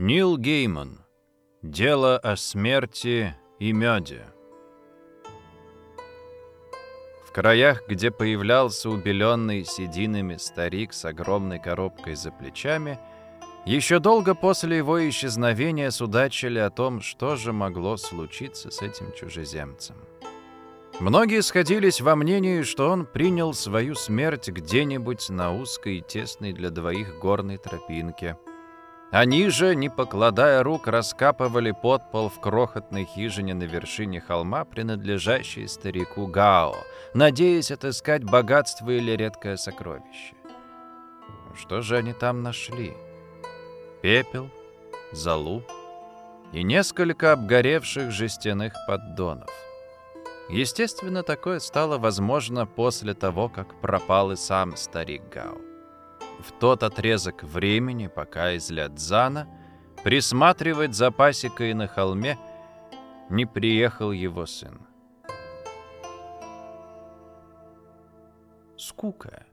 Нил Гейман. Дело о смерти и меде. В краях, где появлялся убеленный сединами старик с огромной коробкой за плечами, еще долго после его исчезновения судачили о том, что же могло случиться с этим чужеземцем. Многие сходились во мнении, что он принял свою смерть где-нибудь на узкой и тесной для двоих горной тропинке – они же, не покладая рук, раскапывали подпол в крохотной хижине на вершине холма, принадлежащей старику Гао, надеясь отыскать богатство или редкое сокровище. Что же они там нашли? Пепел, золу и несколько обгоревших жестяных поддонов. Естественно, такое стало возможно после того, как пропал и сам старик Гао в тот отрезок времени, пока из Лядзана присматривать за пасекой на холме не приехал его сын. Скука.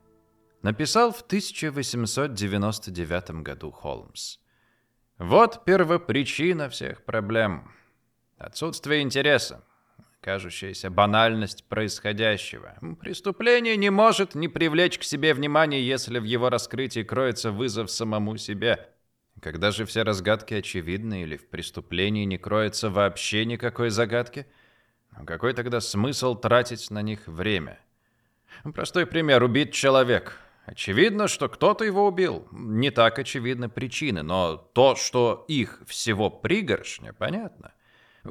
Написал в 1899 году Холмс. Вот первопричина всех проблем. Отсутствие интереса кажущаяся банальность происходящего. Преступление не может не привлечь к себе внимания, если в его раскрытии кроется вызов самому себе. Когда же все разгадки очевидны или в преступлении не кроется вообще никакой загадки, какой тогда смысл тратить на них время? Простой пример. Убит человек. Очевидно, что кто-то его убил. Не так очевидны причины, но то, что их всего пригоршня, понятно.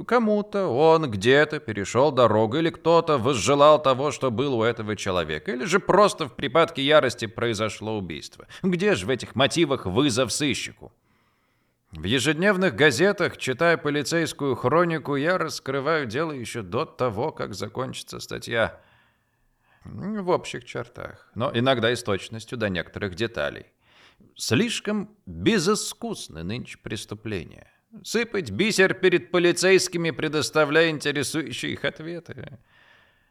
Кому-то он где-то перешел дорогу, или кто-то возжелал того, что было у этого человека, или же просто в припадке ярости произошло убийство. Где же в этих мотивах вызов сыщику? В ежедневных газетах, читая полицейскую хронику, я раскрываю дело еще до того, как закончится статья. В общих чертах, но иногда и с точностью до некоторых деталей. Слишком безыскусны нынче преступления. Сыпать бисер перед полицейскими, предоставляя интересующие их ответы.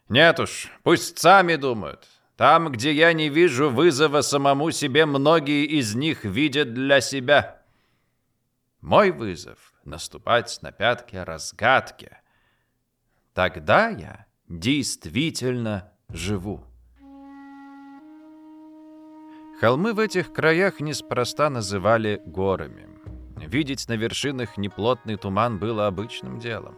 Нет уж, пусть сами думают. Там, где я не вижу вызова самому себе, многие из них видят для себя. Мой вызов — наступать на пятки разгадки. Тогда я действительно живу. Холмы в этих краях неспроста называли горами. Видеть на вершинах неплотный туман было обычным делом.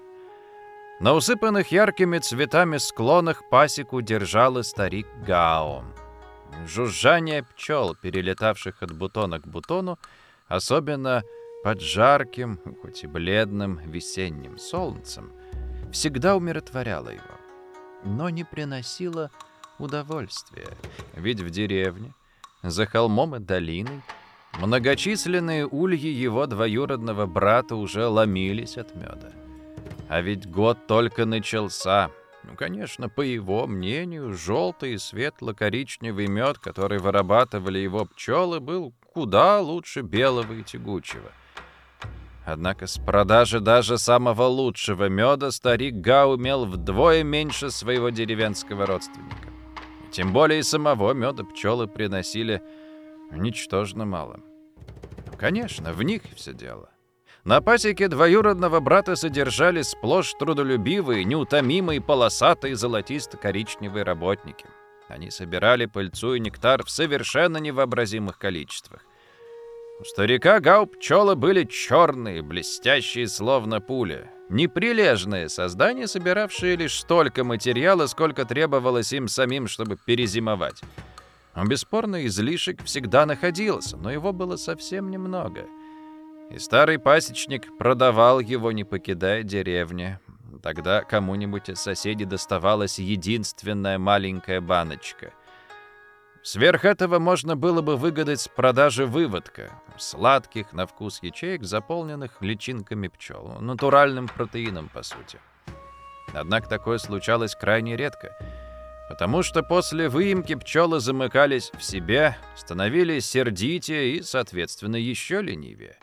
На усыпанных яркими цветами склонах пасеку держал и старик Гао. Жужжание пчел, перелетавших от бутона к бутону, особенно под жарким, хоть и бледным весенним солнцем, всегда умиротворяло его, но не приносило удовольствия. Ведь в деревне, за холмом и долиной, Многочисленные ульи его двоюродного брата уже ломились от меда. А ведь год только начался. Ну, конечно, по его мнению, желтый и светло-коричневый мед, который вырабатывали его пчелы, был куда лучше белого и тягучего. Однако с продажи даже самого лучшего меда старик Га умел вдвое меньше своего деревенского родственника. Тем более и самого меда пчелы приносили ничтожно мало. Конечно, в них все дело. На пасеке двоюродного брата содержали сплошь трудолюбивые, неутомимые, полосатые золотисто-коричневые работники. Они собирали пыльцу и нектар в совершенно невообразимых количествах. У старика Гау пчелы были черные, блестящие, словно пули. Неприлежные создания, собиравшие лишь столько материала, сколько требовалось им самим, чтобы перезимовать. Бесспорно, излишек всегда находился, но его было совсем немного. И старый пасечник продавал его, не покидая деревни. Тогда кому-нибудь из соседей доставалась единственная маленькая баночка. Сверх этого можно было бы выгадать с продажи выводка, сладких на вкус ячеек, заполненных личинками пчел, натуральным протеином, по сути. Однако такое случалось крайне редко — потому что после выемки пчелы замыкались в себе, становились сердитее и, соответственно, еще ленивее.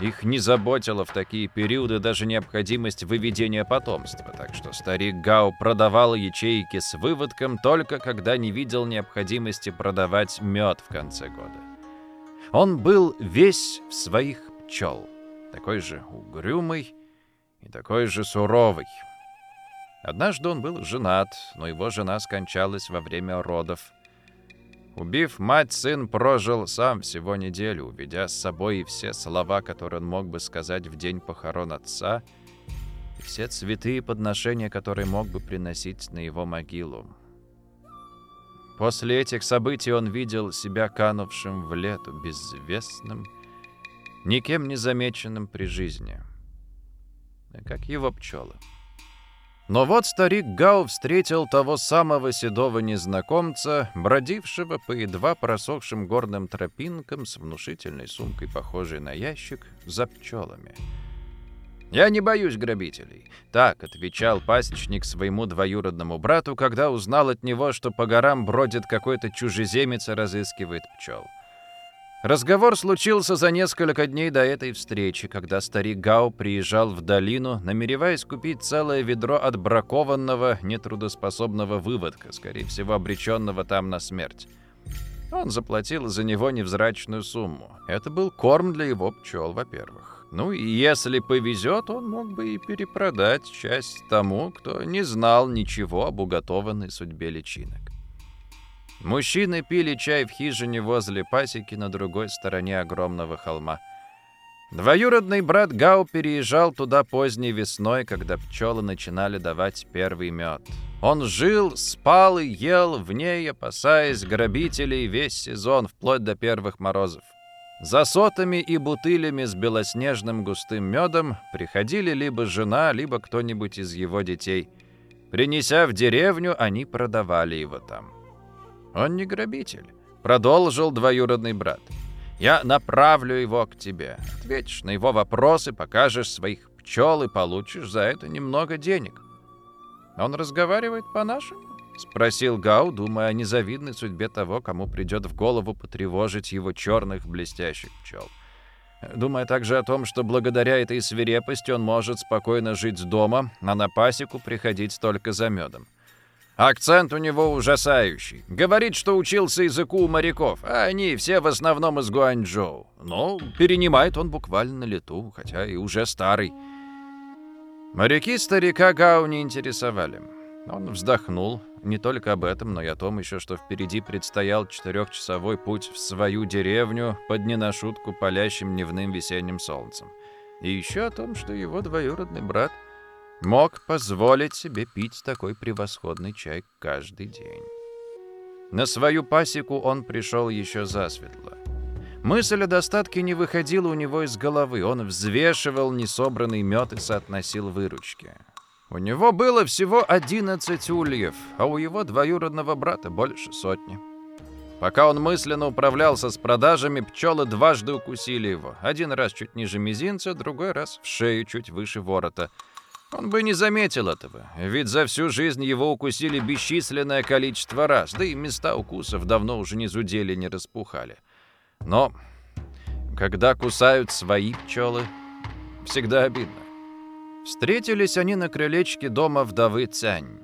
Их не заботила в такие периоды даже необходимость выведения потомства, так что старик Гау продавал ячейки с выводком только когда не видел необходимости продавать мед в конце года. Он был весь в своих пчел. такой же угрюмый и такой же суровый. Однажды он был женат, но его жена скончалась во время родов. Убив мать, сын прожил сам всего неделю, уведя с собой и все слова, которые он мог бы сказать в день похорон отца, и все цветы и подношения, которые мог бы приносить на его могилу. После этих событий он видел себя канувшим в лету, безвестным, никем не замеченным при жизни, как его пчелы. Но вот старик Гау встретил того самого седого незнакомца, бродившего по едва просохшим горным тропинкам с внушительной сумкой, похожей на ящик, за пчелами. «Я не боюсь грабителей», — так отвечал пасечник своему двоюродному брату, когда узнал от него, что по горам бродит какой-то чужеземец и разыскивает пчел. Разговор случился за несколько дней до этой встречи, когда старик Гау приезжал в долину, намереваясь купить целое ведро отбракованного, нетрудоспособного выводка, скорее всего, обреченного там на смерть. Он заплатил за него невзрачную сумму. Это был корм для его пчел, во-первых. Ну и если повезет, он мог бы и перепродать часть тому, кто не знал ничего об уготованной судьбе личинок. Мужчины пили чай в хижине возле пасеки на другой стороне огромного холма. Двоюродный брат Гау переезжал туда поздней весной, когда пчелы начинали давать первый мед. Он жил, спал и ел в ней, опасаясь грабителей весь сезон, вплоть до первых морозов. За сотами и бутылями с белоснежным густым медом приходили либо жена, либо кто-нибудь из его детей. Принеся в деревню, они продавали его там. «Он не грабитель», — продолжил двоюродный брат. «Я направлю его к тебе. Ответишь на его вопросы, покажешь своих пчел и получишь за это немного денег». «Он разговаривает по-нашему?» — спросил Гау, думая о незавидной судьбе того, кому придет в голову потревожить его черных блестящих пчел. Думая также о том, что благодаря этой свирепости он может спокойно жить дома, а на пасеку приходить только за медом. Акцент у него ужасающий. Говорит, что учился языку у моряков, а они все в основном из Гуанчжоу. Но перенимает он буквально на лету, хотя и уже старый. Моряки старика Гау не интересовали. Он вздохнул не только об этом, но и о том еще, что впереди предстоял четырехчасовой путь в свою деревню под не на шутку палящим дневным весенним солнцем. И еще о том, что его двоюродный брат — мог позволить себе пить такой превосходный чай каждый день. На свою пасеку он пришел еще засветло. Мысль о достатке не выходила у него из головы. Он взвешивал несобранный мед и соотносил выручки. У него было всего 11 ульев, а у его двоюродного брата больше сотни. Пока он мысленно управлялся с продажами, пчелы дважды укусили его. Один раз чуть ниже мизинца, другой раз в шею чуть выше ворота – он бы не заметил этого, ведь за всю жизнь его укусили бесчисленное количество раз, да и места укусов давно уже не зудели, не распухали. Но когда кусают свои пчелы, всегда обидно. Встретились они на крылечке дома вдовы Цянь.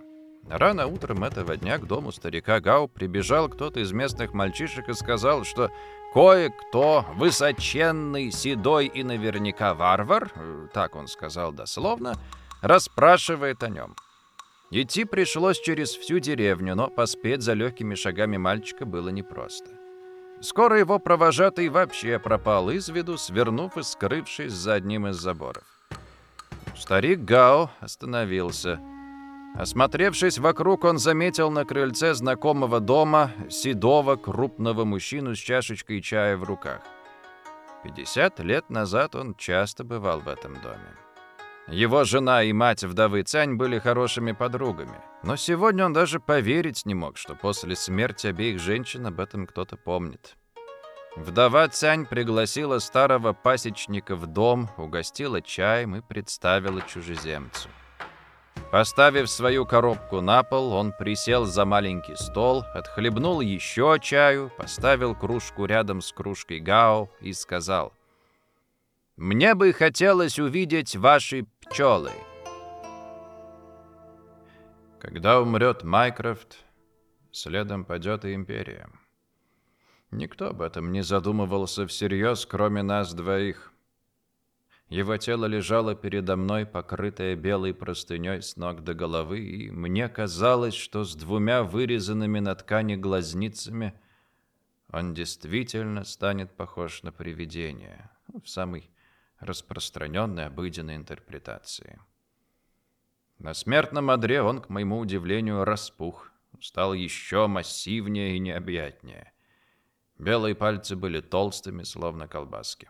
Рано утром этого дня к дому старика Гау прибежал кто-то из местных мальчишек и сказал, что кое-кто, высоченный, седой и наверняка варвар, так он сказал дословно, — расспрашивает о нем. Идти пришлось через всю деревню, но поспеть за легкими шагами мальчика было непросто. Скоро его провожатый вообще пропал из виду, свернув и скрывшись за одним из заборов. Старик Гао остановился. Осмотревшись вокруг, он заметил на крыльце знакомого дома седого крупного мужчину с чашечкой чая в руках. 50 лет назад он часто бывал в этом доме. Его жена и мать вдовы Цянь были хорошими подругами. Но сегодня он даже поверить не мог, что после смерти обеих женщин об этом кто-то помнит. Вдова Цянь пригласила старого пасечника в дом, угостила чаем и представила чужеземцу. Поставив свою коробку на пол, он присел за маленький стол, отхлебнул еще чаю, поставил кружку рядом с кружкой Гао и сказал, «Мне бы хотелось увидеть ваши пчелы. Когда умрет Майкрофт, следом падет и Империя. Никто об этом не задумывался всерьез, кроме нас двоих. Его тело лежало передо мной, покрытое белой простыней с ног до головы, и мне казалось, что с двумя вырезанными на ткани глазницами он действительно станет похож на привидение в самой распространенной обыденной интерпретации. На смертном одре он, к моему удивлению, распух, стал еще массивнее и необъятнее. Белые пальцы были толстыми, словно колбаски.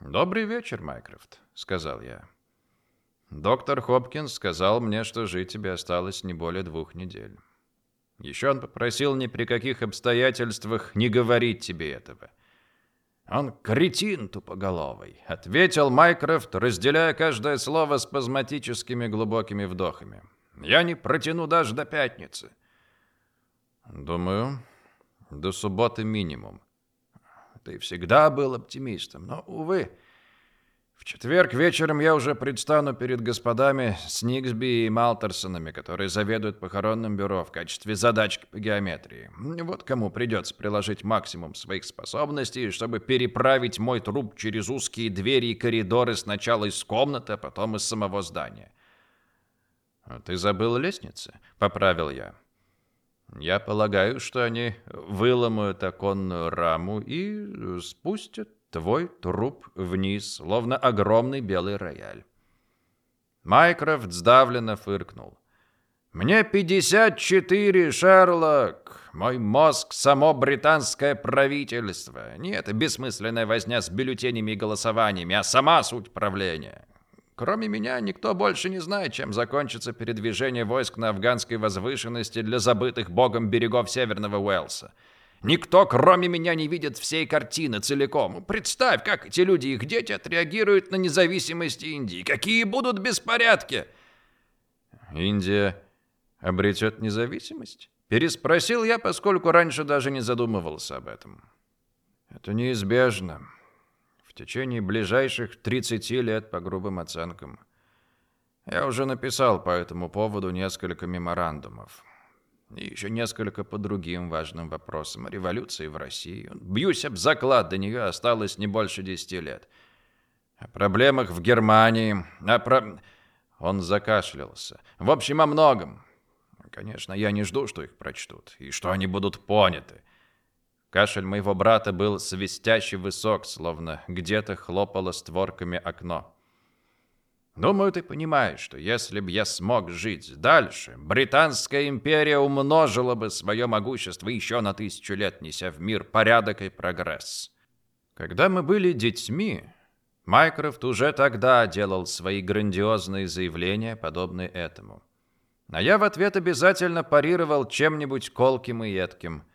«Добрый вечер, Майкрофт», — сказал я. «Доктор Хопкинс сказал мне, что жить тебе осталось не более двух недель. Еще он попросил ни при каких обстоятельствах не говорить тебе этого». «Он кретин тупоголовый», — ответил Майкрофт, разделяя каждое слово спазматическими глубокими вдохами. «Я не протяну даже до пятницы». «Думаю, до субботы минимум. Ты всегда был оптимистом, но, увы, четверг вечером я уже предстану перед господами Сниксби и Малтерсонами, которые заведуют похоронным бюро в качестве задачки по геометрии. Вот кому придется приложить максимум своих способностей, чтобы переправить мой труп через узкие двери и коридоры сначала из комнаты, а потом из самого здания. «А «Ты забыл лестницы?» — поправил я. Я полагаю, что они выломают оконную раму и спустят твой труп вниз, словно огромный белый рояль. Майкрофт сдавленно фыркнул. «Мне 54, Шерлок! Мой мозг — само британское правительство. Не это бессмысленная возня с бюллетенями и голосованиями, а сама суть правления. Кроме меня, никто больше не знает, чем закончится передвижение войск на афганской возвышенности для забытых богом берегов Северного Уэльса. Никто, кроме меня, не видит всей картины целиком. Представь, как эти люди и их дети отреагируют на независимость Индии. Какие будут беспорядки!» «Индия обретет независимость?» Переспросил я, поскольку раньше даже не задумывался об этом. «Это неизбежно в течение ближайших 30 лет по грубым оценкам. Я уже написал по этому поводу несколько меморандумов. И еще несколько по другим важным вопросам. Революции в России. Бьюсь об заклад, до нее осталось не больше 10 лет. О проблемах в Германии. О про... Он закашлялся. В общем, о многом. Конечно, я не жду, что их прочтут, и что они будут поняты. Кашель моего брата был свистящий высок, словно где-то хлопало створками окно. Думаю, ты понимаешь, что если б я смог жить дальше, Британская империя умножила бы свое могущество еще на тысячу лет, неся в мир порядок и прогресс. Когда мы были детьми, Майкрофт уже тогда делал свои грандиозные заявления, подобные этому. А я в ответ обязательно парировал чем-нибудь колким и едким –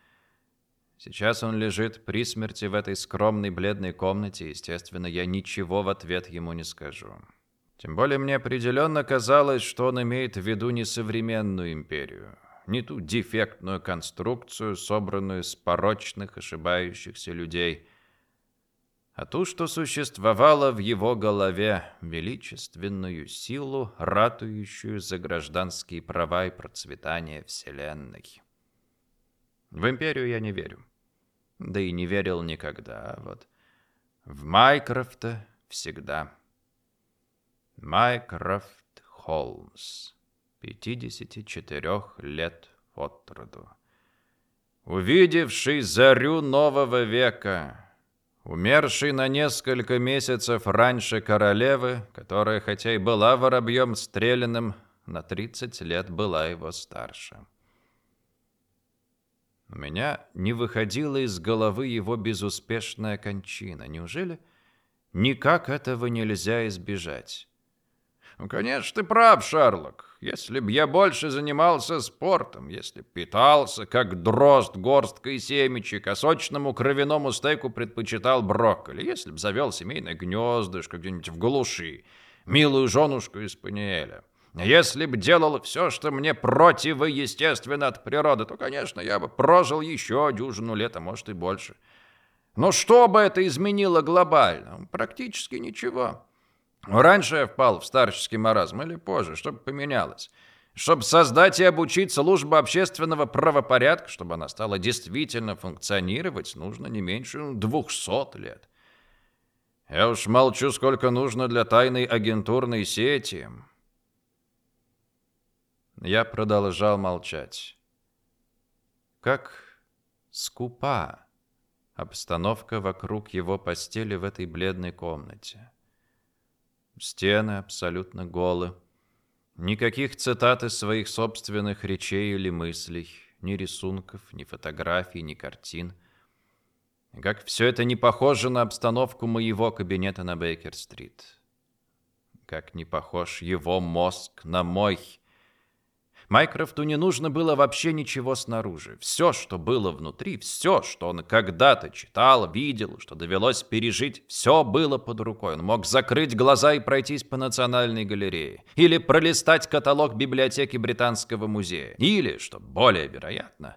Сейчас он лежит при смерти в этой скромной бледной комнате, естественно, я ничего в ответ ему не скажу. Тем более мне определенно казалось, что он имеет в виду не современную империю, не ту дефектную конструкцию, собранную из порочных, ошибающихся людей, а ту, что существовала в его голове, величественную силу, ратующую за гражданские права и процветание Вселенной. В империю я не верю да и не верил никогда. Вот в Майкрофта всегда. Майкрофт Холмс, 54 лет от роду. Увидевший зарю нового века, умерший на несколько месяцев раньше королевы, которая хотя и была воробьем стрелянным, на 30 лет была его старше. У меня не выходила из головы его безуспешная кончина. Неужели никак этого нельзя избежать? Ну, конечно, ты прав, Шарлок. Если б я больше занимался спортом, если б питался, как дрозд, горсткой семечек, а сочному кровяному стейку предпочитал брокколи, если б завел семейное гнездышко где-нибудь в глуши, милую женушку из Паниэля, если б делал все, что мне противоестественно от природы, то, конечно, я бы прожил еще дюжину лет, а может и больше. Но что бы это изменило глобально? Практически ничего. Раньше я впал в старческий маразм или позже, что бы поменялось? Чтобы создать и обучить службу общественного правопорядка, чтобы она стала действительно функционировать, нужно не меньше двухсот лет. Я уж молчу, сколько нужно для тайной агентурной сети. Я продолжал молчать. Как скупа обстановка вокруг его постели в этой бледной комнате. Стены абсолютно голы. Никаких цитат из своих собственных речей или мыслей, ни рисунков, ни фотографий, ни картин. Как все это не похоже на обстановку моего кабинета на Бейкер-стрит. Как не похож его мозг на мой Майкрофту не нужно было вообще ничего снаружи. Все, что было внутри, все, что он когда-то читал, видел, что довелось пережить, все было под рукой. Он мог закрыть глаза и пройтись по Национальной галерее. Или пролистать каталог библиотеки Британского музея. Или, что более вероятно,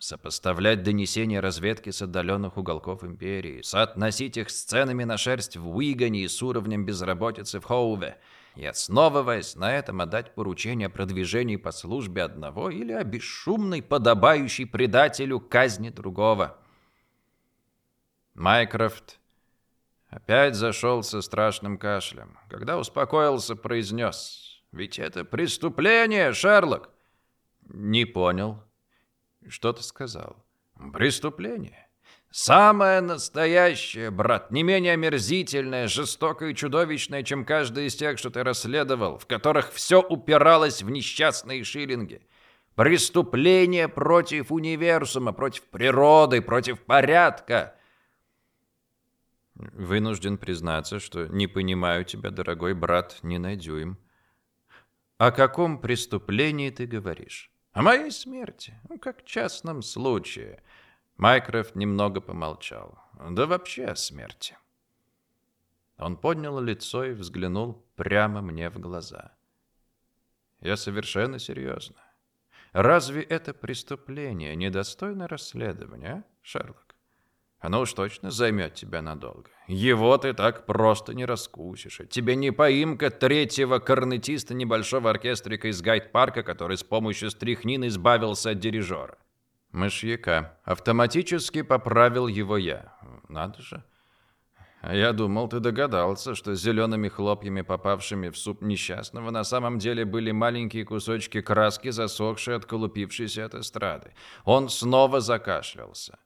сопоставлять донесения разведки с отдаленных уголков империи, соотносить их с ценами на шерсть в Уигане и с уровнем безработицы в Хоуве – и, основываясь на этом, отдать поручение о продвижении по службе одного или о бесшумной, подобающей предателю казни другого. Майкрофт опять зашел со страшным кашлем. Когда успокоился, произнес, «Ведь это преступление, Шерлок!» «Не понял. Что ты сказал?» «Преступление. Самое настоящее, брат, не менее омерзительное, жестокое и чудовищное, чем каждый из тех, что ты расследовал, в которых все упиралось в несчастные шиллинги. Преступление против универсума, против природы, против порядка. Вынужден признаться, что не понимаю тебя, дорогой брат, не найду им. О каком преступлении ты говоришь? О моей смерти, ну, как частном случае. Майкрофт немного помолчал. Да вообще о смерти. Он поднял лицо и взглянул прямо мне в глаза. Я совершенно серьезно. Разве это преступление недостойно расследования, Шерлок? Оно уж точно займет тебя надолго. Его ты так просто не раскусишь. Тебе не поимка третьего корнетиста небольшого оркестрика из гайд-парка, который с помощью стряхнин избавился от дирижера. Мышьяка. Автоматически поправил его я. Надо же. Я думал, ты догадался, что зелеными хлопьями, попавшими в суп несчастного, на самом деле были маленькие кусочки краски, засохшие, отколупившиеся от эстрады. Он снова закашлялся.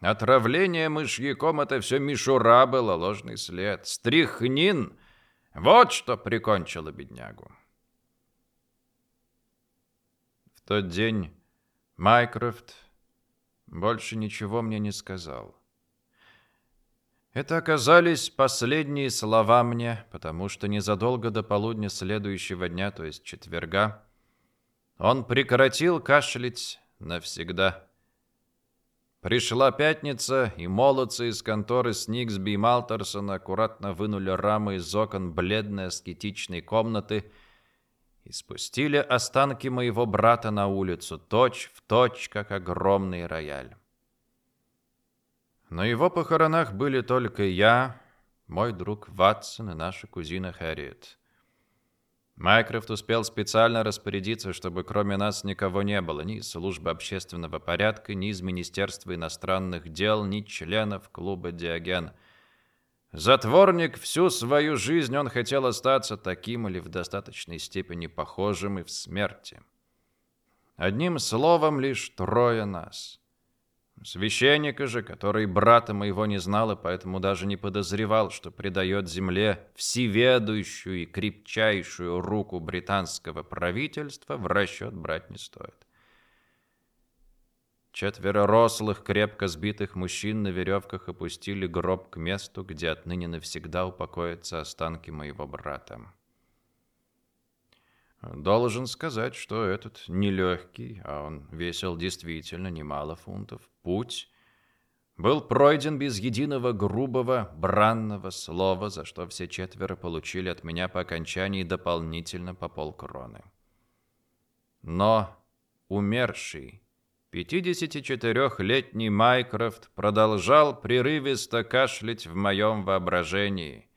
Отравление мышьяком — это все мишура было, ложный след. Стрихнин — вот что прикончило беднягу. В тот день Майкрофт больше ничего мне не сказал. Это оказались последние слова мне, потому что незадолго до полудня следующего дня, то есть четверга, он прекратил кашлять навсегда. Пришла пятница, и молодцы из конторы Сниксби и Малтерсона аккуратно вынули рамы из окон бледной аскетичной комнаты — и спустили останки моего брата на улицу, точь в точь, как огромный рояль. На его похоронах были только я, мой друг Ватсон и наша кузина Хэрриет. Майкрофт успел специально распорядиться, чтобы кроме нас никого не было, ни из службы общественного порядка, ни из Министерства иностранных дел, ни членов клуба «Диоген». Затворник всю свою жизнь он хотел остаться таким или в достаточной степени похожим и в смерти. Одним словом, лишь трое нас. Священника же, который брата моего не знал и поэтому даже не подозревал, что предает земле всеведущую и крепчайшую руку британского правительства, в расчет брать не стоит. Четверо рослых, крепко сбитых мужчин на веревках опустили гроб к месту, где отныне навсегда упокоятся останки моего брата. Должен сказать, что этот нелегкий, а он весил действительно немало фунтов, путь был пройден без единого грубого, бранного слова, за что все четверо получили от меня по окончании дополнительно по полкроны. Но умерший 54-летний Майкрофт продолжал прерывисто кашлять в моем воображении.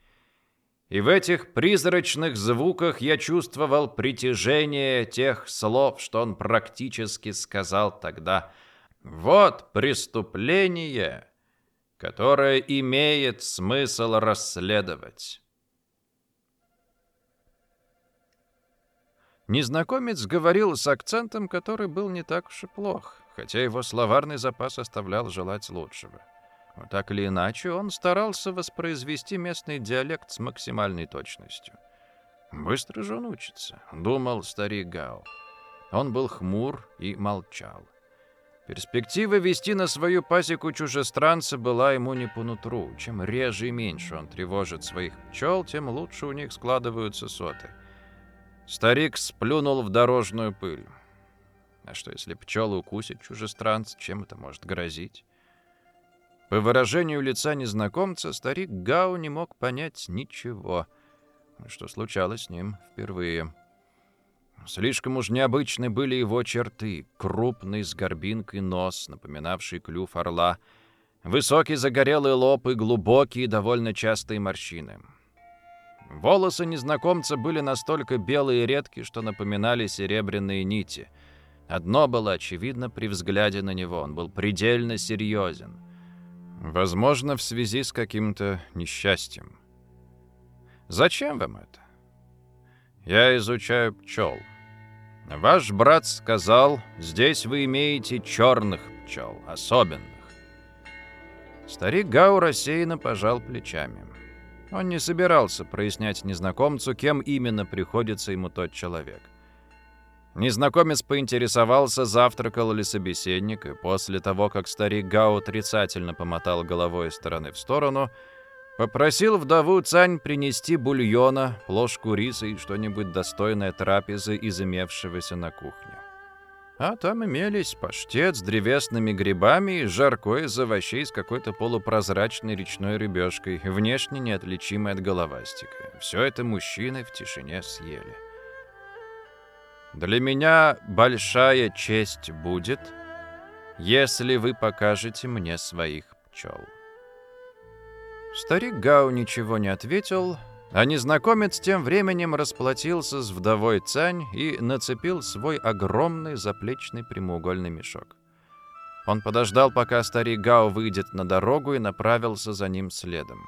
И в этих призрачных звуках я чувствовал притяжение тех слов, что он практически сказал тогда. «Вот преступление, которое имеет смысл расследовать. Незнакомец говорил с акцентом, который был не так уж и плох, хотя его словарный запас оставлял желать лучшего. Но так или иначе, он старался воспроизвести местный диалект с максимальной точностью. «Быстро же он учится», — думал старик Гао. Он был хмур и молчал. Перспектива вести на свою пасеку чужестранца была ему не по нутру. Чем реже и меньше он тревожит своих пчел, тем лучше у них складываются соты. Старик сплюнул в дорожную пыль. А что, если пчелы укусят чужестранца, чем это может грозить? По выражению лица незнакомца, старик Гау не мог понять ничего, что случалось с ним впервые. Слишком уж необычны были его черты. Крупный, с горбинкой нос, напоминавший клюв орла, высокий загорелый лоб и глубокие, довольно частые морщины. Волосы незнакомца были настолько белые и редкие, что напоминали серебряные нити. Одно было очевидно при взгляде на него. Он был предельно серьезен. Возможно, в связи с каким-то несчастьем. «Зачем вам это?» «Я изучаю пчел», Ваш брат сказал, здесь вы имеете черных пчел, особенных. Старик Гау рассеянно пожал плечами. Он не собирался прояснять незнакомцу, кем именно приходится ему тот человек. Незнакомец поинтересовался, завтракал ли собеседник, и после того, как старик Гао отрицательно помотал головой из стороны в сторону, Попросил вдову Цань принести бульона, ложку риса и что-нибудь достойное трапезы из имевшегося на кухне. А там имелись паштет с древесными грибами и жаркое из овощей с какой-то полупрозрачной речной рыбешкой, внешне неотличимой от головастика. Все это мужчины в тишине съели. «Для меня большая честь будет, если вы покажете мне своих пчел». Старик Гау ничего не ответил, а незнакомец тем временем расплатился с вдовой Цань и нацепил свой огромный заплечный прямоугольный мешок. Он подождал, пока старик Гао выйдет на дорогу и направился за ним следом.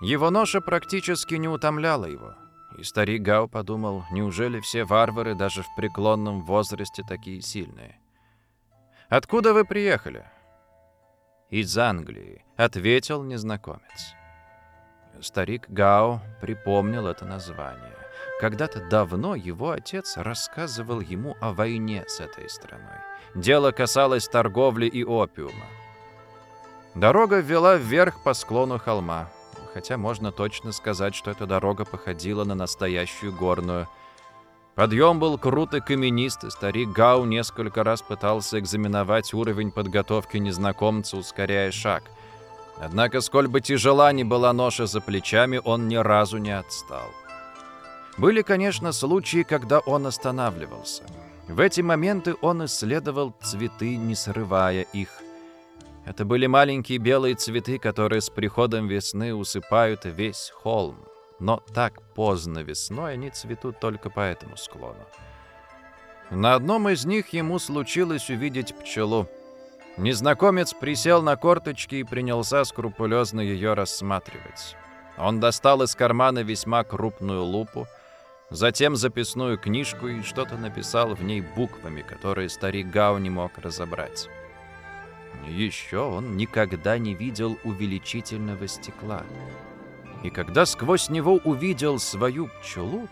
Его ноша практически не утомляла его. И старик Гао подумал, неужели все варвары даже в преклонном возрасте такие сильные? «Откуда вы приехали?» «Из Англии», — ответил незнакомец. Старик Гао припомнил это название. Когда-то давно его отец рассказывал ему о войне с этой страной. Дело касалось торговли и опиума. Дорога вела вверх по склону холма, хотя можно точно сказать, что эта дорога походила на настоящую горную. Подъем был крут и каменист, и старик Гау несколько раз пытался экзаменовать уровень подготовки незнакомца, ускоряя шаг — Однако, сколь бы тяжела ни была ноша за плечами, он ни разу не отстал. Были, конечно, случаи, когда он останавливался. В эти моменты он исследовал цветы, не срывая их. Это были маленькие белые цветы, которые с приходом весны усыпают весь холм. Но так поздно весной они цветут только по этому склону. На одном из них ему случилось увидеть пчелу. Незнакомец присел на корточки и принялся скрупулезно ее рассматривать. Он достал из кармана весьма крупную лупу, затем записную книжку и что-то написал в ней буквами, которые старик Гау не мог разобрать. Еще он никогда не видел увеличительного стекла. И когда сквозь него увидел свою пчелу,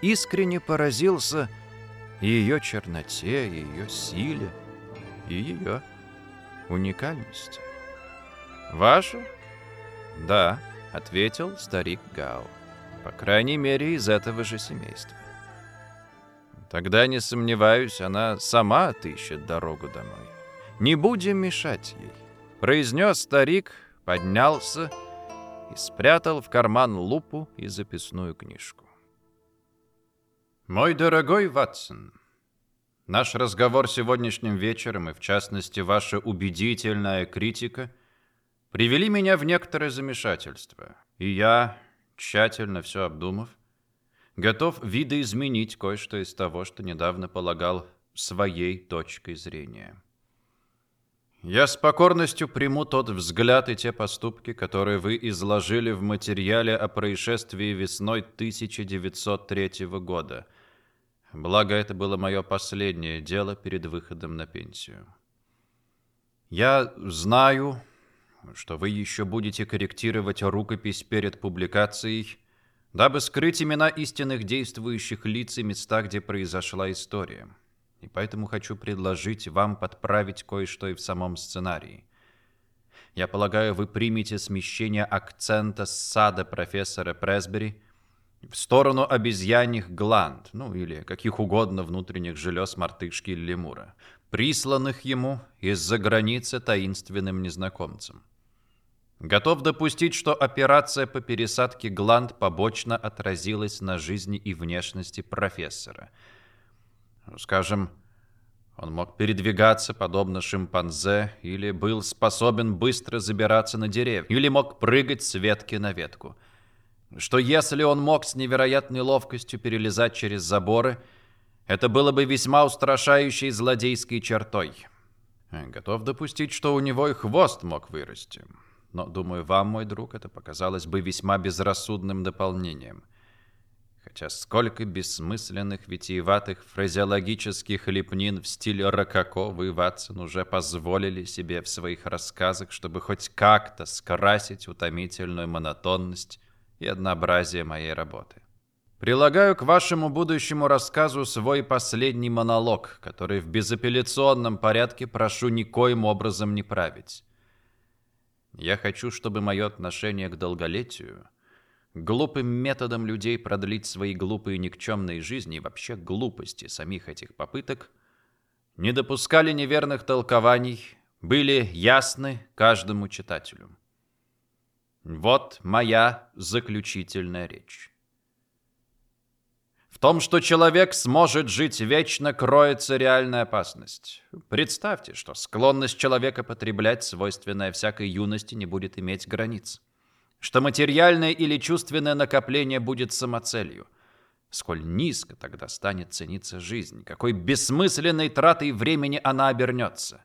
искренне поразился ее черноте, ее силе, и ее уникальности. «Ваша?» «Да», — ответил старик Гао. «По крайней мере, из этого же семейства». «Тогда, не сомневаюсь, она сама отыщет дорогу домой. Не будем мешать ей», — произнес старик, поднялся и спрятал в карман лупу и записную книжку. «Мой дорогой Ватсон», Наш разговор сегодняшним вечером, и в частности ваша убедительная критика, привели меня в некоторое замешательство. И я, тщательно все обдумав, готов видоизменить кое-что из того, что недавно полагал своей точкой зрения. Я с покорностью приму тот взгляд и те поступки, которые вы изложили в материале о происшествии весной 1903 года. Благо, это было мое последнее дело перед выходом на пенсию. Я знаю, что вы еще будете корректировать рукопись перед публикацией, дабы скрыть имена истинных действующих лиц и места, где произошла история. И поэтому хочу предложить вам подправить кое-что и в самом сценарии. Я полагаю, вы примете смещение акцента с сада профессора Пресбери в сторону обезьяньих гланд, ну или каких угодно внутренних желез мартышки или лемура, присланных ему из-за границы таинственным незнакомцем. Готов допустить, что операция по пересадке гланд побочно отразилась на жизни и внешности профессора. Скажем, он мог передвигаться, подобно шимпанзе, или был способен быстро забираться на деревья, или мог прыгать с ветки на ветку. Что если он мог с невероятной ловкостью перелезать через заборы, это было бы весьма устрашающей злодейской чертой. Готов допустить, что у него и хвост мог вырасти но, думаю, вам, мой друг, это показалось бы весьма безрассудным дополнением. Хотя сколько бессмысленных, витиеватых, фразеологических лепнин в стиле рококо вы, Ватсон, уже позволили себе в своих рассказах, чтобы хоть как-то скрасить утомительную монотонность и однообразие моей работы. Прилагаю к вашему будущему рассказу свой последний монолог, который в безапелляционном порядке прошу никоим образом не править. Я хочу, чтобы мое отношение к долголетию, глупым методом людей продлить свои глупые никчемные жизни и вообще глупости самих этих попыток, не допускали неверных толкований, были ясны каждому читателю. Вот моя заключительная речь том, что человек сможет жить вечно, кроется реальная опасность. Представьте, что склонность человека потреблять, свойственная всякой юности, не будет иметь границ. Что материальное или чувственное накопление будет самоцелью. Сколь низко тогда станет цениться жизнь, какой бессмысленной тратой времени она обернется.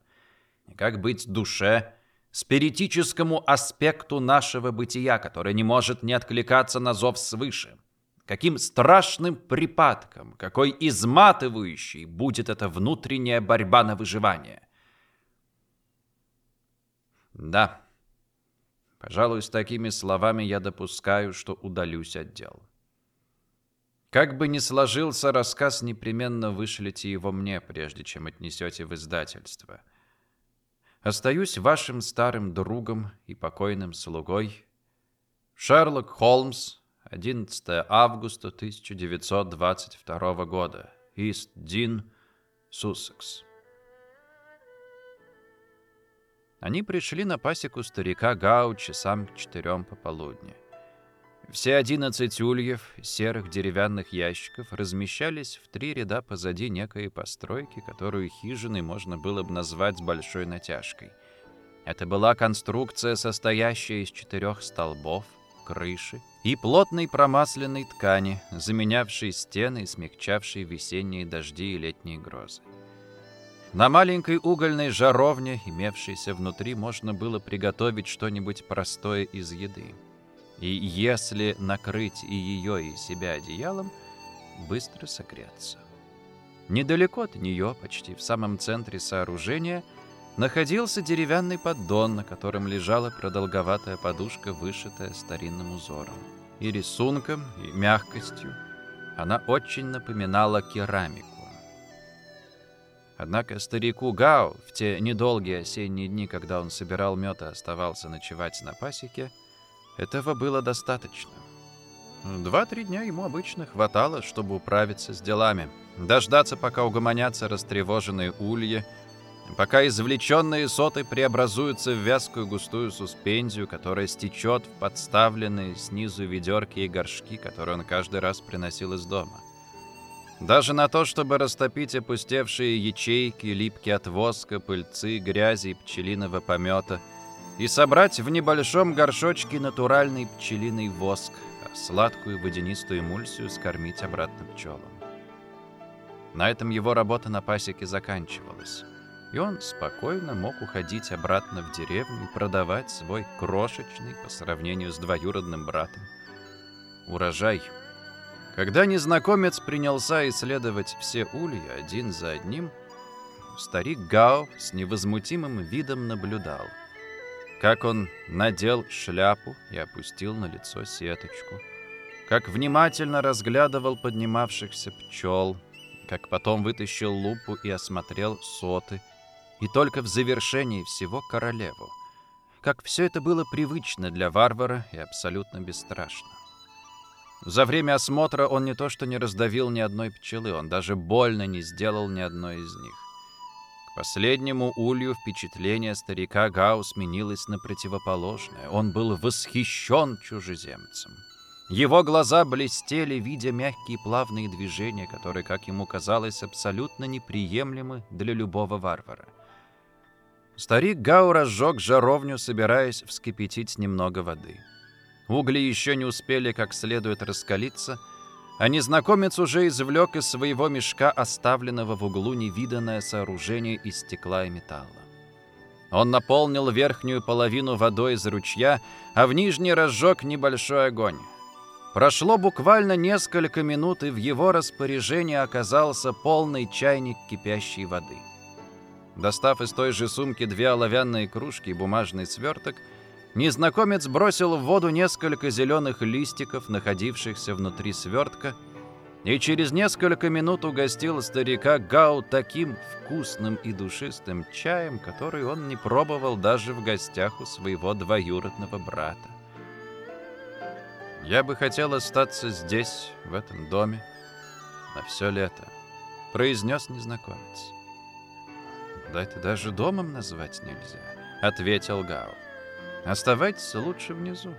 И как быть душе, спиритическому аспекту нашего бытия, который не может не откликаться на зов свыше – каким страшным припадком, какой изматывающей будет эта внутренняя борьба на выживание. Да, пожалуй, с такими словами я допускаю, что удалюсь от дел. Как бы ни сложился рассказ, непременно вышлите его мне, прежде чем отнесете в издательство. Остаюсь вашим старым другом и покойным слугой Шерлок Холмс, 11 августа 1922 года. Ист-Дин, Суссекс. Они пришли на пасеку старика Гау часам к четырем пополудни. Все одиннадцать ульев серых деревянных ящиков размещались в три ряда позади некой постройки, которую хижиной можно было бы назвать с большой натяжкой. Это была конструкция, состоящая из четырех столбов, крыши и плотной промасленной ткани, заменявшей стены и смягчавшей весенние дожди и летние грозы. На маленькой угольной жаровне, имевшейся внутри, можно было приготовить что-нибудь простое из еды. И если накрыть и ее, и себя одеялом, быстро согреться. Недалеко от нее, почти в самом центре сооружения, находился деревянный поддон, на котором лежала продолговатая подушка, вышитая старинным узором. И рисунком, и мягкостью она очень напоминала керамику. Однако старику Гао в те недолгие осенние дни, когда он собирал мед и оставался ночевать на пасеке, этого было достаточно. Два-три дня ему обычно хватало, чтобы управиться с делами, дождаться, пока угомонятся растревоженные ульи, пока извлеченные соты преобразуются в вязкую густую суспензию, которая стечет в подставленные снизу ведерки и горшки, которые он каждый раз приносил из дома. Даже на то, чтобы растопить опустевшие ячейки, липкие от воска, пыльцы, грязи и пчелиного помета, и собрать в небольшом горшочке натуральный пчелиный воск, а сладкую водянистую эмульсию скормить обратно пчелам. На этом его работа на пасеке заканчивалась. и он спокойно мог уходить обратно в деревню и продавать свой крошечный по сравнению с двоюродным братом урожай. Когда незнакомец принялся исследовать все улья один за одним, старик Гао с невозмутимым видом наблюдал, как он надел шляпу и опустил на лицо сеточку, как внимательно разглядывал поднимавшихся пчел, как потом вытащил лупу и осмотрел соты, и только в завершении всего королеву. Как все это было привычно для варвара и абсолютно бесстрашно. За время осмотра он не то что не раздавил ни одной пчелы, он даже больно не сделал ни одной из них. К последнему улью впечатление старика Гау сменилось на противоположное. Он был восхищен чужеземцем. Его глаза блестели, видя мягкие плавные движения, которые, как ему казалось, абсолютно неприемлемы для любого варвара. Старик Гау разжег жаровню, собираясь вскипятить немного воды. Угли еще не успели как следует раскалиться, а незнакомец уже извлек из своего мешка, оставленного в углу, невиданное сооружение из стекла и металла. Он наполнил верхнюю половину водой из ручья, а в нижний разжег небольшой огонь. Прошло буквально несколько минут, и в его распоряжении оказался полный чайник кипящей воды. Достав из той же сумки две оловянные кружки и бумажный сверток, Незнакомец бросил в воду несколько зеленых листиков, находившихся внутри свертка, и через несколько минут угостил старика Гау таким вкусным и душистым чаем, который он не пробовал даже в гостях у своего двоюродного брата. «Я бы хотел остаться здесь, в этом доме, на все лето», — произнес незнакомец. «Да это даже домом назвать нельзя», — ответил Гау. Оставайтесь лучше внизу.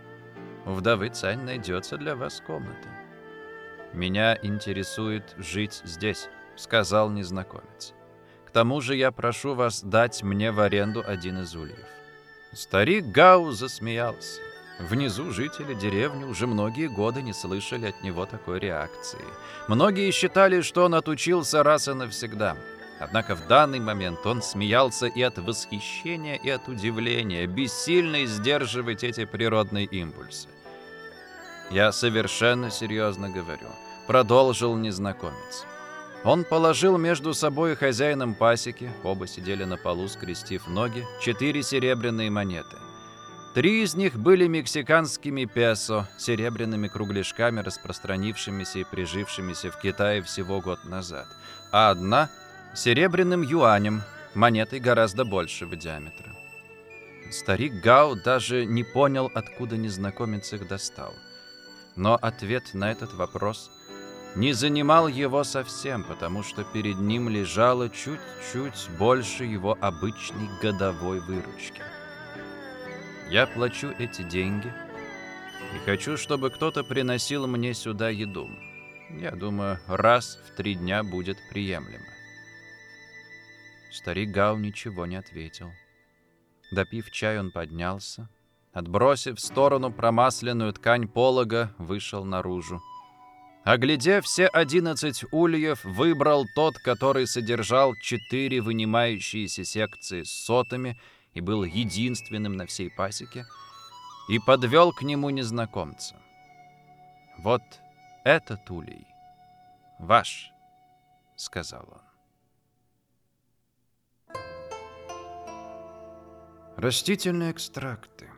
У вдовы Цань найдется для вас комната. Меня интересует жить здесь, сказал незнакомец. К тому же я прошу вас дать мне в аренду один из ульев. Старик Гау засмеялся. Внизу жители деревни уже многие годы не слышали от него такой реакции. Многие считали, что он отучился раз и навсегда. Однако в данный момент он смеялся и от восхищения, и от удивления, бессильно сдерживать эти природные импульсы. «Я совершенно серьезно говорю», — продолжил незнакомец. Он положил между собой и хозяином пасеки, оба сидели на полу, скрестив ноги, четыре серебряные монеты. Три из них были мексиканскими песо, серебряными кругляшками, распространившимися и прижившимися в Китае всего год назад, а одна — серебряным юанем, монетой гораздо большего диаметра. Старик Гао даже не понял, откуда незнакомец их достал. Но ответ на этот вопрос не занимал его совсем, потому что перед ним лежало чуть-чуть больше его обычной годовой выручки. Я плачу эти деньги и хочу, чтобы кто-то приносил мне сюда еду. Я думаю, раз в три дня будет приемлемо. Старик Гау ничего не ответил. Допив чай, он поднялся. Отбросив в сторону промасленную ткань полога, вышел наружу. Оглядев все одиннадцать ульев, выбрал тот, который содержал четыре вынимающиеся секции с сотами и был единственным на всей пасеке, и подвел к нему незнакомца. «Вот этот улей ваш», — сказал он. Растительные экстракты.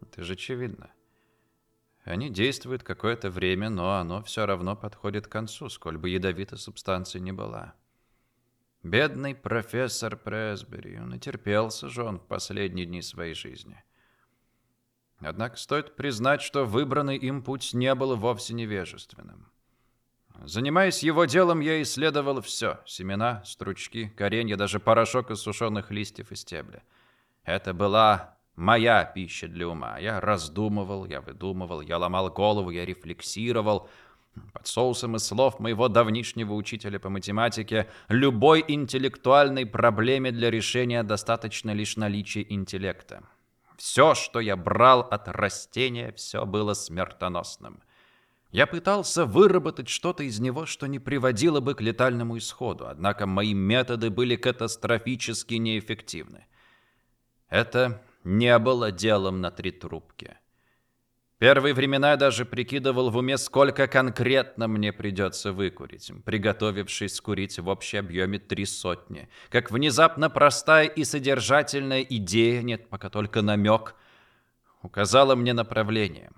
Это же очевидно. Они действуют какое-то время, но оно все равно подходит к концу, сколь бы ядовита субстанция не была. Бедный профессор Пресбери, он натерпелся же он в последние дни своей жизни. Однако стоит признать, что выбранный им путь не был вовсе невежественным. Занимаясь его делом, я исследовал все – семена, стручки, коренья, даже порошок из сушеных листьев и стебля – это была моя пища для ума. Я раздумывал, я выдумывал, я ломал голову, я рефлексировал. Под соусом из слов моего давнишнего учителя по математике любой интеллектуальной проблеме для решения достаточно лишь наличия интеллекта. Все, что я брал от растения, все было смертоносным. Я пытался выработать что-то из него, что не приводило бы к летальному исходу, однако мои методы были катастрофически неэффективны. Это не было делом на три трубки. Первые времена даже прикидывал в уме, сколько конкретно мне придется выкурить, приготовившись скурить в общем объеме три сотни. Как внезапно простая и содержательная идея, нет, пока только намек, указала мне направление.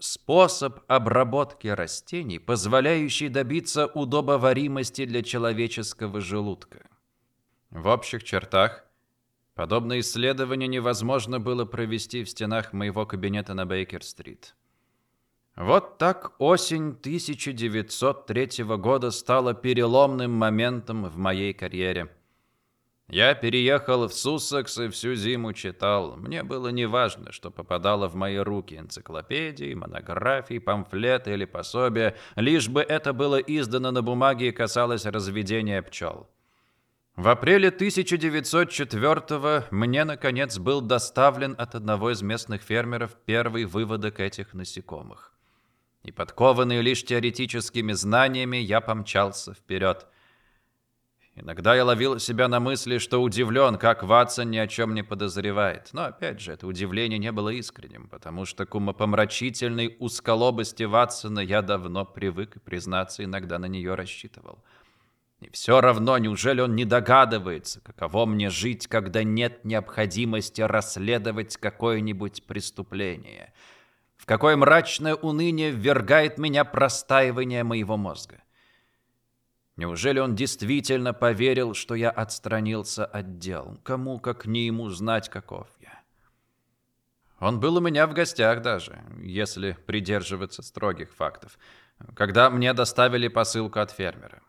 Способ обработки растений, позволяющий добиться удобоваримости для человеческого желудка. В общих чертах Подобное исследование невозможно было провести в стенах моего кабинета на Бейкер-стрит. Вот так осень 1903 года стала переломным моментом в моей карьере. Я переехал в Суссекс и всю зиму читал. Мне было неважно, что попадало в мои руки энциклопедии, монографии, памфлеты или пособия, лишь бы это было издано на бумаге и касалось разведения пчел. В апреле 1904 мне, наконец, был доставлен от одного из местных фермеров первый выводок этих насекомых. И подкованный лишь теоретическими знаниями, я помчался вперед. Иногда я ловил себя на мысли, что удивлен, как Ватсон ни о чем не подозревает. Но, опять же, это удивление не было искренним, потому что к умопомрачительной узколобости Ватсона я давно привык и, признаться, иногда на нее рассчитывал. — и все равно, неужели он не догадывается, каково мне жить, когда нет необходимости расследовать какое-нибудь преступление? В какое мрачное уныние ввергает меня простаивание моего мозга? Неужели он действительно поверил, что я отстранился от дел? Кому, как не ему, знать, каков я? Он был у меня в гостях даже, если придерживаться строгих фактов, когда мне доставили посылку от фермера.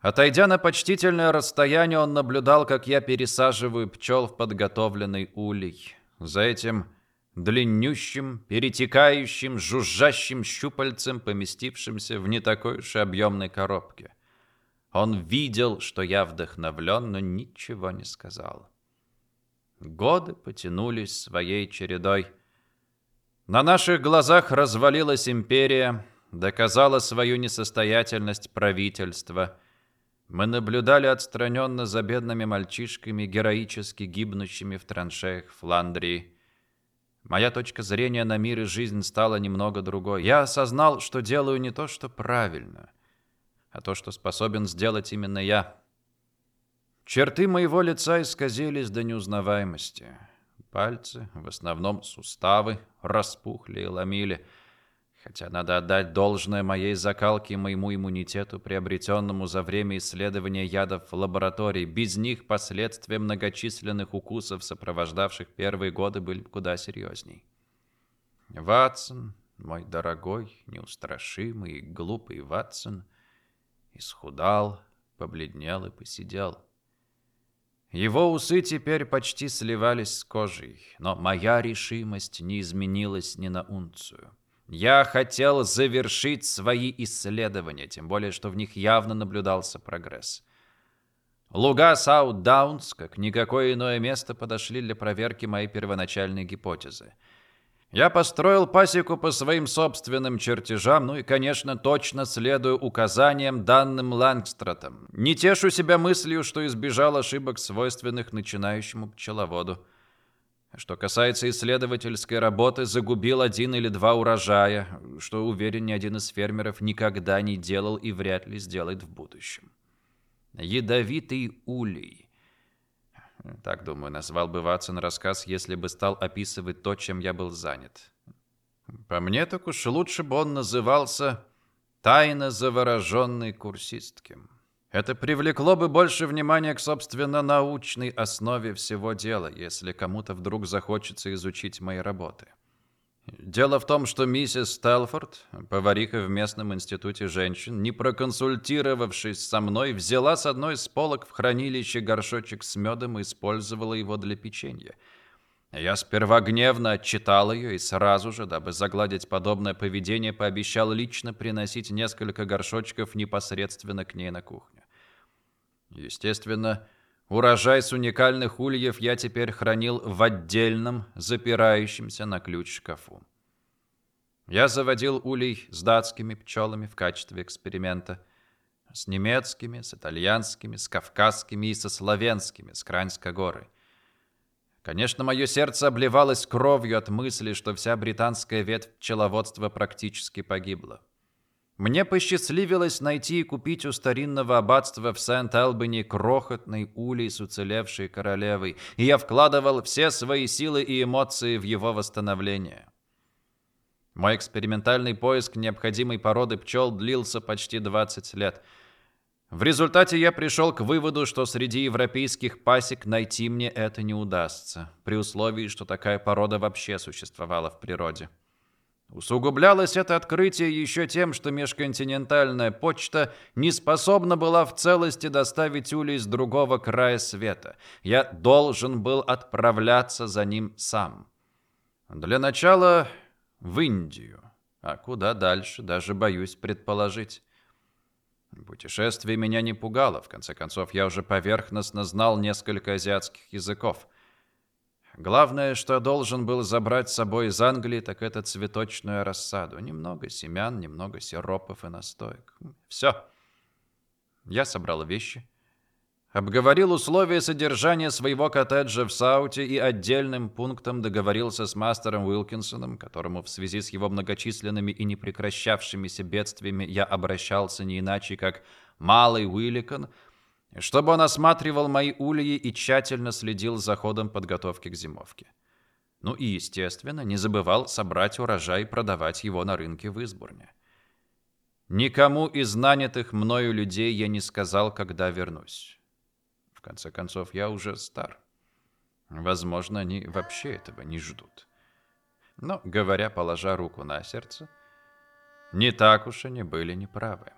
Отойдя на почтительное расстояние, он наблюдал, как я пересаживаю пчел в подготовленный улей. За этим длиннющим, перетекающим, жужжащим щупальцем, поместившимся в не такой уж и объемной коробке. Он видел, что я вдохновлен, но ничего не сказал. Годы потянулись своей чередой. На наших глазах развалилась империя, доказала свою несостоятельность правительства — мы наблюдали отстраненно за бедными мальчишками, героически гибнущими в траншеях Фландрии. Моя точка зрения на мир и жизнь стала немного другой. Я осознал, что делаю не то, что правильно, а то, что способен сделать именно я. Черты моего лица исказились до неузнаваемости. Пальцы, в основном суставы, распухли и ломили – Хотя надо отдать должное моей закалке и моему иммунитету, приобретенному за время исследования ядов в лаборатории. Без них последствия многочисленных укусов, сопровождавших первые годы, были куда серьезней. Ватсон, мой дорогой, неустрашимый и глупый Ватсон, исхудал, побледнел и посидел. Его усы теперь почти сливались с кожей, но моя решимость не изменилась ни на унцию. Я хотел завершить свои исследования, тем более, что в них явно наблюдался прогресс. Луга Саут-Даунс, как никакое иное место, подошли для проверки моей первоначальной гипотезы. Я построил пасеку по своим собственным чертежам, ну и, конечно, точно следую указаниям, данным Лангстратом. Не тешу себя мыслью, что избежал ошибок, свойственных начинающему пчеловоду. Что касается исследовательской работы, загубил один или два урожая, что, уверен, ни один из фермеров никогда не делал и вряд ли сделает в будущем. Ядовитый улей. Так, думаю, назвал бы Ватсон рассказ, если бы стал описывать то, чем я был занят. По мне, так уж лучше бы он назывался «Тайно завороженный курсистки». Это привлекло бы больше внимания к, собственно, научной основе всего дела, если кому-то вдруг захочется изучить мои работы. Дело в том, что миссис Стелфорд, повариха в местном институте женщин, не проконсультировавшись со мной, взяла с одной из полок в хранилище горшочек с медом и использовала его для печенья. Я сперва гневно отчитал ее и сразу же, дабы загладить подобное поведение, пообещал лично приносить несколько горшочков непосредственно к ней на кухню. Естественно, урожай с уникальных ульев я теперь хранил в отдельном, запирающемся на ключ шкафу. Я заводил улей с датскими пчелами в качестве эксперимента, с немецкими, с итальянскими, с кавказскими и со славянскими с Краньской горы. Конечно, мое сердце обливалось кровью от мысли, что вся британская ветвь пчеловодства практически погибла. Мне посчастливилось найти и купить у старинного аббатства в Сент-Элбани крохотный улей с уцелевшей королевой, и я вкладывал все свои силы и эмоции в его восстановление. Мой экспериментальный поиск необходимой породы пчел длился почти 20 лет. В результате я пришел к выводу, что среди европейских пасек найти мне это не удастся, при условии, что такая порода вообще существовала в природе. Усугублялось это открытие еще тем, что межконтинентальная почта не способна была в целости доставить улей с другого края света. Я должен был отправляться за ним сам. Для начала в Индию, а куда дальше, даже боюсь предположить. Путешествие меня не пугало, в конце концов, я уже поверхностно знал несколько азиатских языков — Главное, что должен был забрать с собой из Англии, так это цветочную рассаду. Немного семян, немного сиропов и настоек. Все. Я собрал вещи. Обговорил условия содержания своего коттеджа в Сауте и отдельным пунктом договорился с мастером Уилкинсоном, которому в связи с его многочисленными и непрекращавшимися бедствиями я обращался не иначе, как «Малый Уилликон», чтобы он осматривал мои ульи и тщательно следил за ходом подготовки к зимовке. Ну и, естественно, не забывал собрать урожай и продавать его на рынке в Изборне. Никому из нанятых мною людей я не сказал, когда вернусь. В конце концов, я уже стар. Возможно, они вообще этого не ждут. Но, говоря, положа руку на сердце, не так уж они были неправы.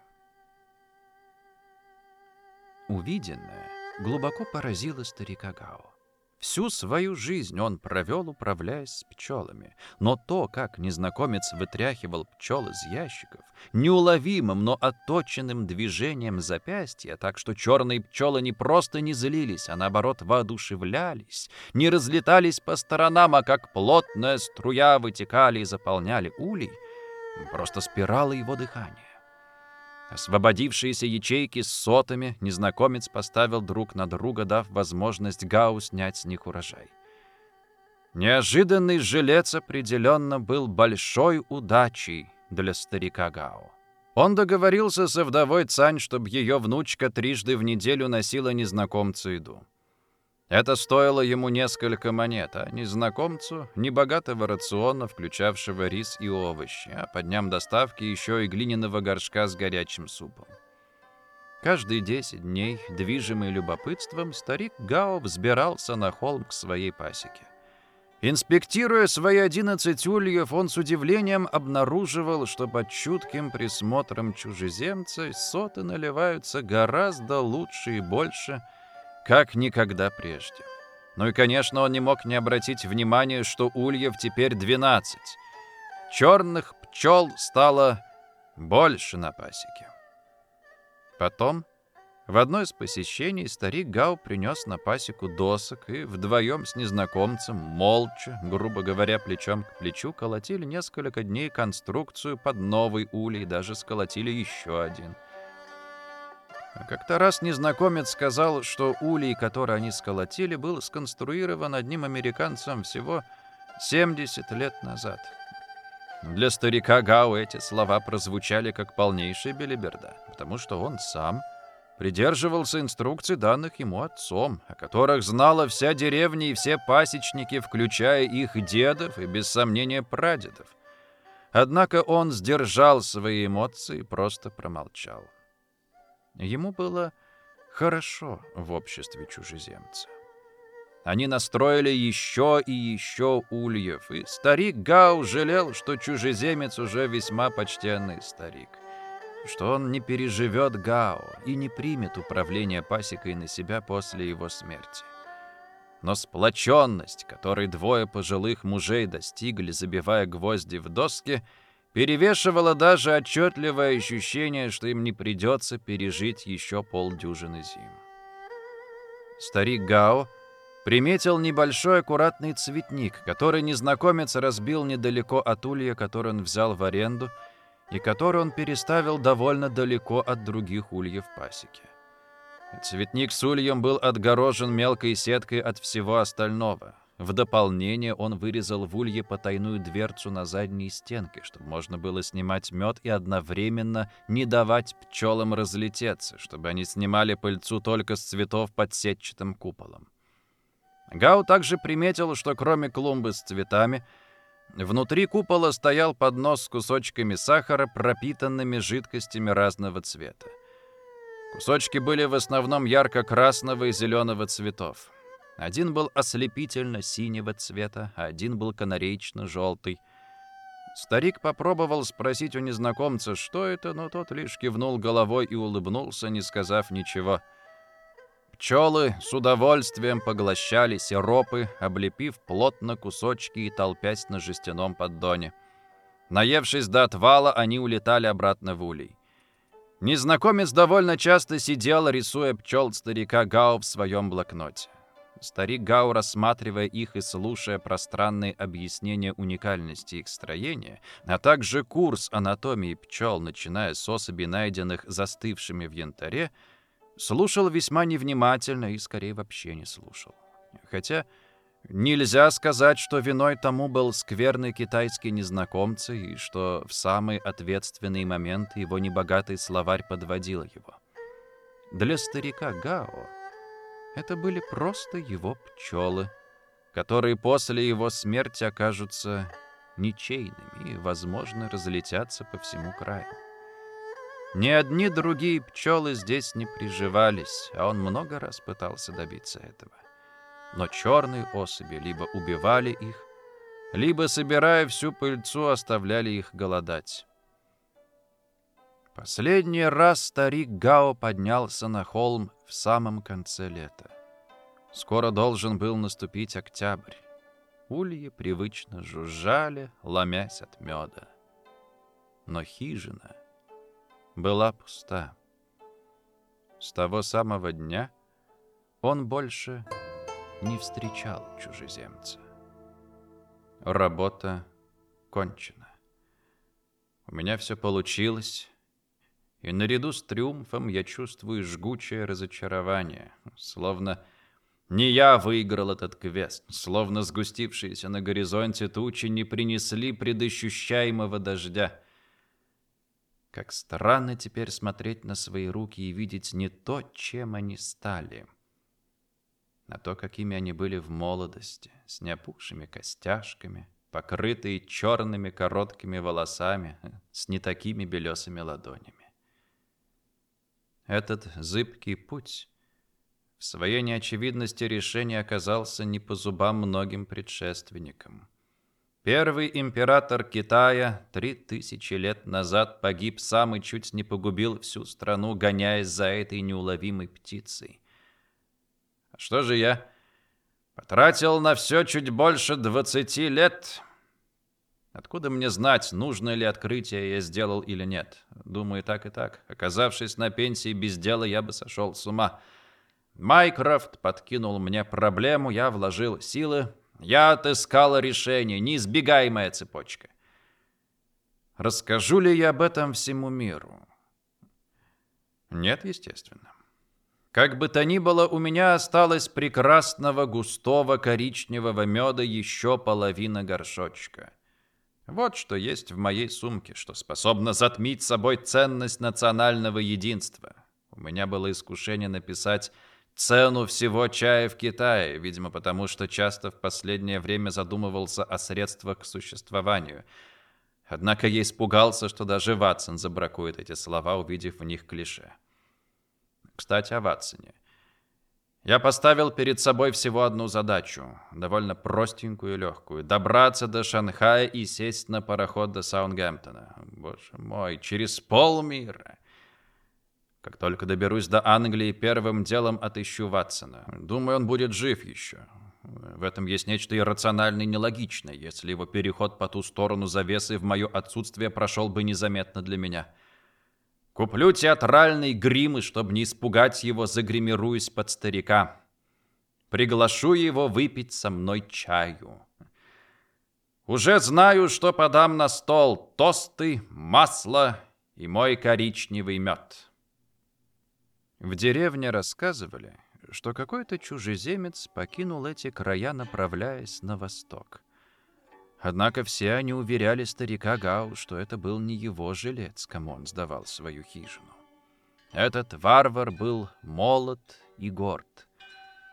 Увиденное глубоко поразило старика Гао. Всю свою жизнь он провел, управляясь с пчелами. Но то, как незнакомец вытряхивал пчел из ящиков, неуловимым, но отточенным движением запястья, так что черные пчелы не просто не злились, а наоборот воодушевлялись, не разлетались по сторонам, а как плотная струя вытекали и заполняли улей, просто спирала его дыхание. Освободившиеся ячейки с сотами незнакомец поставил друг на друга, дав возможность Гау снять с них урожай. Неожиданный жилец определенно был большой удачей для старика Гао. Он договорился со вдовой Цань, чтобы ее внучка трижды в неделю носила незнакомцу еду. Это стоило ему несколько монет, а незнакомцу — небогатого рациона, включавшего рис и овощи, а по дням доставки еще и глиняного горшка с горячим супом. Каждые десять дней, движимый любопытством, старик Гао взбирался на холм к своей пасеке. Инспектируя свои одиннадцать ульев, он с удивлением обнаруживал, что под чутким присмотром чужеземца соты наливаются гораздо лучше и больше — как никогда прежде. Ну и, конечно, он не мог не обратить внимания, что ульев теперь 12. Черных пчел стало больше на пасеке. Потом, в одно из посещений, старик Гау принес на пасеку досок и вдвоем с незнакомцем, молча, грубо говоря, плечом к плечу, колотили несколько дней конструкцию под новый улей, даже сколотили еще один — как-то раз незнакомец сказал, что улей, который они сколотили, был сконструирован одним американцем всего 70 лет назад. Для старика Гау эти слова прозвучали как полнейшая белиберда, потому что он сам придерживался инструкций, данных ему отцом, о которых знала вся деревня и все пасечники, включая их дедов и, без сомнения, прадедов. Однако он сдержал свои эмоции и просто промолчал. Ему было хорошо в обществе чужеземца. Они настроили еще и еще ульев, и старик Гау жалел, что чужеземец уже весьма почтенный старик, что он не переживет Гао и не примет управление пасекой на себя после его смерти. Но сплоченность, которой двое пожилых мужей достигли, забивая гвозди в доски, — перевешивало даже отчетливое ощущение, что им не придется пережить еще полдюжины зим. Старик Гао приметил небольшой аккуратный цветник, который незнакомец разбил недалеко от улья, который он взял в аренду, и который он переставил довольно далеко от других ульев пасеки. Цветник с ульем был отгорожен мелкой сеткой от всего остального. В дополнение он вырезал в улье потайную дверцу на задней стенке, чтобы можно было снимать мед и одновременно не давать пчелам разлететься, чтобы они снимали пыльцу только с цветов под сетчатым куполом. Гау также приметил, что кроме клумбы с цветами, внутри купола стоял поднос с кусочками сахара, пропитанными жидкостями разного цвета. Кусочки были в основном ярко-красного и зеленого цветов. Один был ослепительно синего цвета, а один был канареечно-желтый. Старик попробовал спросить у незнакомца, что это, но тот лишь кивнул головой и улыбнулся, не сказав ничего. Пчелы с удовольствием поглощали сиропы, облепив плотно кусочки и толпясь на жестяном поддоне. Наевшись до отвала, они улетали обратно в улей. Незнакомец довольно часто сидел, рисуя пчел старика Гау в своем блокноте. Старик Гау, рассматривая их и слушая пространные объяснения уникальности их строения, а также курс анатомии пчел, начиная с особей, найденных застывшими в янтаре, слушал весьма невнимательно и, скорее, вообще не слушал. Хотя Нельзя сказать, что виной тому был скверный китайский незнакомцы и что в самый ответственный момент его небогатый словарь подводил его. Для старика Гао это были просто его пчелы, которые после его смерти окажутся ничейными и, возможно, разлетятся по всему краю. Ни одни другие пчелы здесь не приживались, а он много раз пытался добиться этого но черные особи либо убивали их, либо, собирая всю пыльцу, оставляли их голодать. Последний раз старик Гао поднялся на холм в самом конце лета. Скоро должен был наступить октябрь. Ульи привычно жужжали, ломясь от меда. Но хижина была пуста. С того самого дня он больше не встречал чужеземца. Работа кончена. У меня все получилось, и наряду с триумфом я чувствую жгучее разочарование, словно не я выиграл этот квест, словно сгустившиеся на горизонте тучи не принесли предощущаемого дождя. Как странно теперь смотреть на свои руки и видеть не то, чем они стали — на то, какими они были в молодости, с неопухшими костяшками, покрытые черными короткими волосами, с не такими белесыми ладонями. Этот зыбкий путь в своей неочевидности решения оказался не по зубам многим предшественникам. Первый император Китая три тысячи лет назад погиб сам и чуть не погубил всю страну, гоняясь за этой неуловимой птицей. А что же я? Потратил на все чуть больше двадцати лет. Откуда мне знать, нужное ли открытие я сделал или нет? Думаю, так и так. Оказавшись на пенсии без дела, я бы сошел с ума. Майкрофт подкинул мне проблему, я вложил силы. Я отыскал решение, неизбегаемая цепочка. Расскажу ли я об этом всему миру? Нет, естественно. Как бы то ни было, у меня осталось прекрасного густого коричневого меда еще половина горшочка. Вот что есть в моей сумке, что способно затмить собой ценность национального единства. У меня было искушение написать цену всего чая в Китае, видимо, потому что часто в последнее время задумывался о средствах к существованию. Однако я испугался, что даже Ватсон забракует эти слова, увидев в них клише. Кстати, о Ватсоне. Я поставил перед собой всего одну задачу, довольно простенькую и легкую. Добраться до Шанхая и сесть на пароход до Саундгемптона. Боже мой, через полмира. Как только доберусь до Англии, первым делом отыщу Ватсона. Думаю, он будет жив еще. В этом есть нечто иррациональное и нелогичное, если его переход по ту сторону завесы в мое отсутствие прошел бы незаметно для меня. Куплю театральный грим, и чтобы не испугать его, загримируюсь под старика. Приглашу его выпить со мной чаю. Уже знаю, что подам на стол тосты, масло и мой коричневый мед. В деревне рассказывали, что какой-то чужеземец покинул эти края, направляясь на восток. Однако все они уверяли старика Гау, что это был не его жилец, кому он сдавал свою хижину. Этот варвар был молод и горд.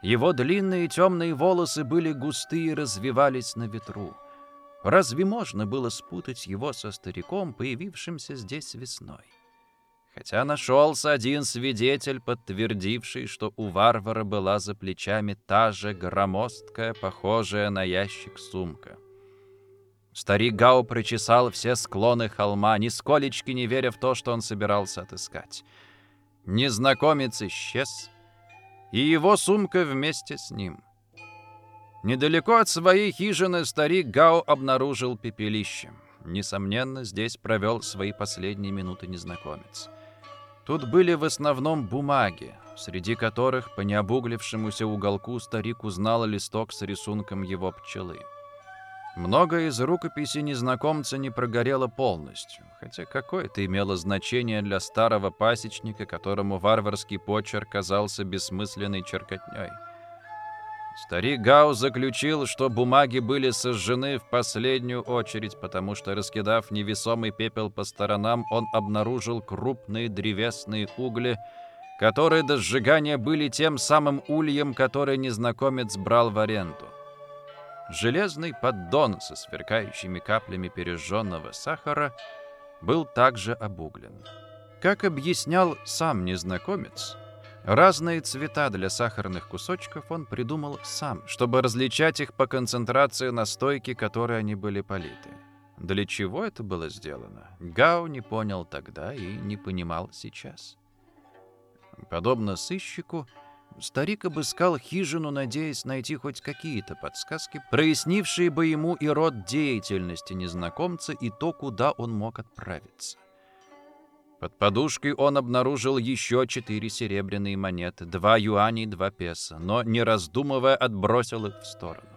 Его длинные темные волосы были густые и развивались на ветру. Разве можно было спутать его со стариком, появившимся здесь весной? Хотя нашелся один свидетель, подтвердивший, что у варвара была за плечами та же громоздкая, похожая на ящик сумка. Старик Гау прочесал все склоны холма, нисколечки не веря в то, что он собирался отыскать. Незнакомец исчез, и его сумка вместе с ним. Недалеко от своей хижины старик Гао обнаружил пепелище. Несомненно, здесь провел свои последние минуты незнакомец. Тут были в основном бумаги, среди которых по необуглившемуся уголку старик узнал листок с рисунком его пчелы. Многое из рукописи незнакомца не прогорело полностью, хотя какое это имело значение для старого пасечника, которому варварский почерк казался бессмысленной черкотней. Старик Гау заключил, что бумаги были сожжены в последнюю очередь, потому что, раскидав невесомый пепел по сторонам, он обнаружил крупные древесные угли, которые до сжигания были тем самым ульем, который незнакомец брал в аренду. Железный поддон со сверкающими каплями пережженного сахара был также обуглен. Как объяснял сам незнакомец, разные цвета для сахарных кусочков он придумал сам, чтобы различать их по концентрации настойки, которой они были политы. Для чего это было сделано, Гау не понял тогда и не понимал сейчас. Подобно сыщику, Старик обыскал хижину, надеясь найти хоть какие-то подсказки, прояснившие бы ему и род деятельности незнакомца, и то, куда он мог отправиться. Под подушкой он обнаружил еще четыре серебряные монеты, два юаней, два песо, но, не раздумывая, отбросил их в сторону.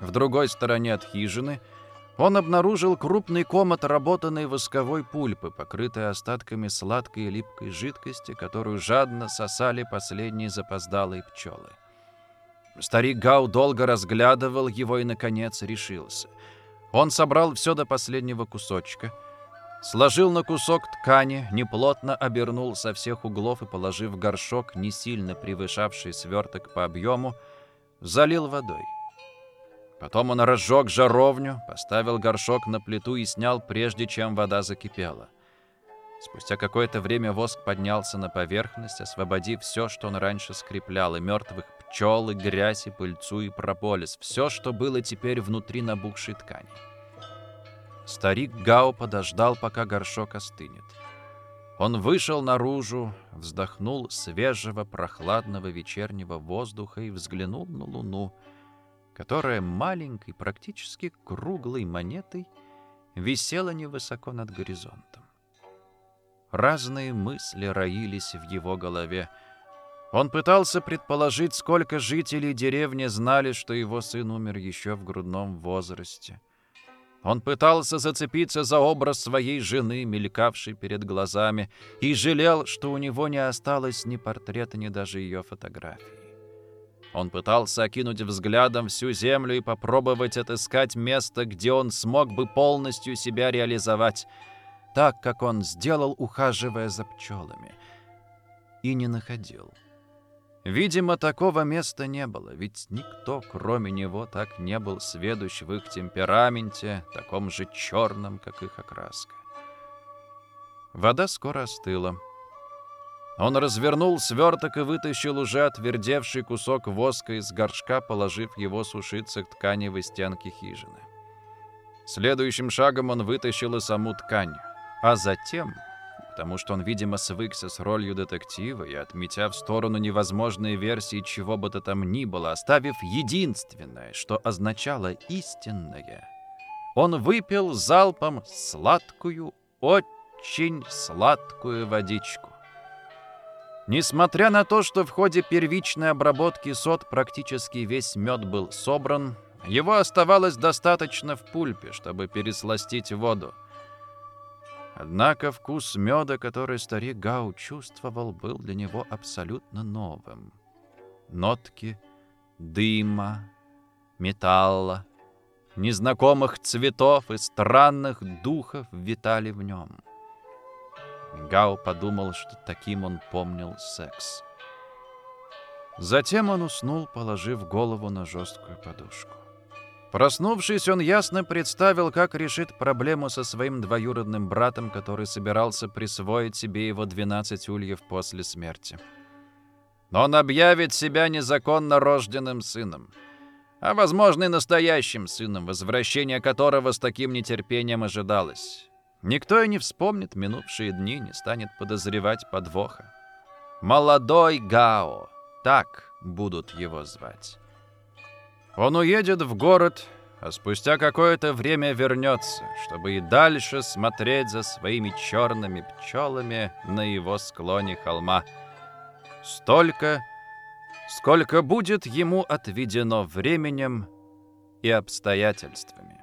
В другой стороне от хижины — он обнаружил крупный ком отработанной восковой пульпы, покрытой остатками сладкой и липкой жидкости, которую жадно сосали последние запоздалые пчелы. Старик Гау долго разглядывал его и, наконец, решился. Он собрал все до последнего кусочка, сложил на кусок ткани, неплотно обернул со всех углов и, положив горшок, не сильно превышавший сверток по объему, залил водой. Потом он разжег жаровню, поставил горшок на плиту и снял, прежде чем вода закипела. Спустя какое-то время воск поднялся на поверхность, освободив все, что он раньше скреплял, и мертвых пчел, и грязь, и пыльцу, и прополис, все, что было теперь внутри набухшей ткани. Старик Гао подождал, пока горшок остынет. Он вышел наружу, вздохнул свежего, прохладного вечернего воздуха и взглянул на луну, которая маленькой, практически круглой монетой висела невысоко над горизонтом. Разные мысли роились в его голове. Он пытался предположить, сколько жителей деревни знали, что его сын умер еще в грудном возрасте. Он пытался зацепиться за образ своей жены, мелькавшей перед глазами, и жалел, что у него не осталось ни портрета, ни даже ее фотографии. Он пытался окинуть взглядом всю землю и попробовать отыскать место, где он смог бы полностью себя реализовать, так, как он сделал, ухаживая за пчелами. И не находил. Видимо, такого места не было, ведь никто, кроме него, так не был сведущ в их темпераменте, таком же черном, как их окраска. Вода скоро остыла. Он развернул сверток и вытащил уже отвердевший кусок воска из горшка, положив его сушиться к тканевой стенке хижины. Следующим шагом он вытащил и саму ткань, а затем, потому что он, видимо, свыкся с ролью детектива и, отметя в сторону невозможные версии чего бы то там ни было, оставив единственное, что означало истинное, он выпил залпом сладкую, очень сладкую водичку. Несмотря на то, что в ходе первичной обработки сот практически весь мед был собран, его оставалось достаточно в пульпе, чтобы пересластить воду. Однако вкус меда, который старик Гау чувствовал, был для него абсолютно новым. Нотки дыма, металла, незнакомых цветов и странных духов витали в нем. Гау подумал, что таким он помнил секс. Затем он уснул, положив голову на жесткую подушку. Проснувшись, он ясно представил, как решит проблему со своим двоюродным братом, который собирался присвоить себе его 12 ульев после смерти. Он объявит себя незаконно рожденным сыном, а, возможно, и настоящим сыном, возвращение которого с таким нетерпением ожидалось. Никто и не вспомнит минувшие дни, не станет подозревать подвоха. «Молодой Гао», так будут его звать. Он уедет в город, а спустя какое-то время вернется, чтобы и дальше смотреть за своими черными пчелами на его склоне холма. Столько, сколько будет ему отведено временем и обстоятельствами.